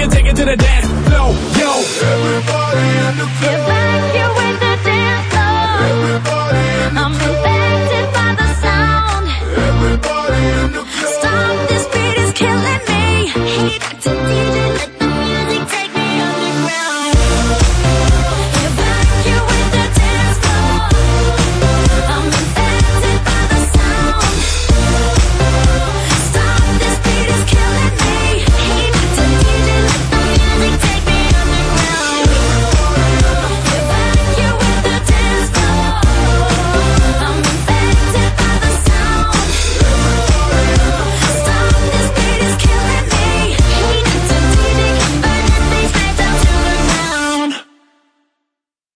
you take it to the dance floor, yo. Everybody in the club.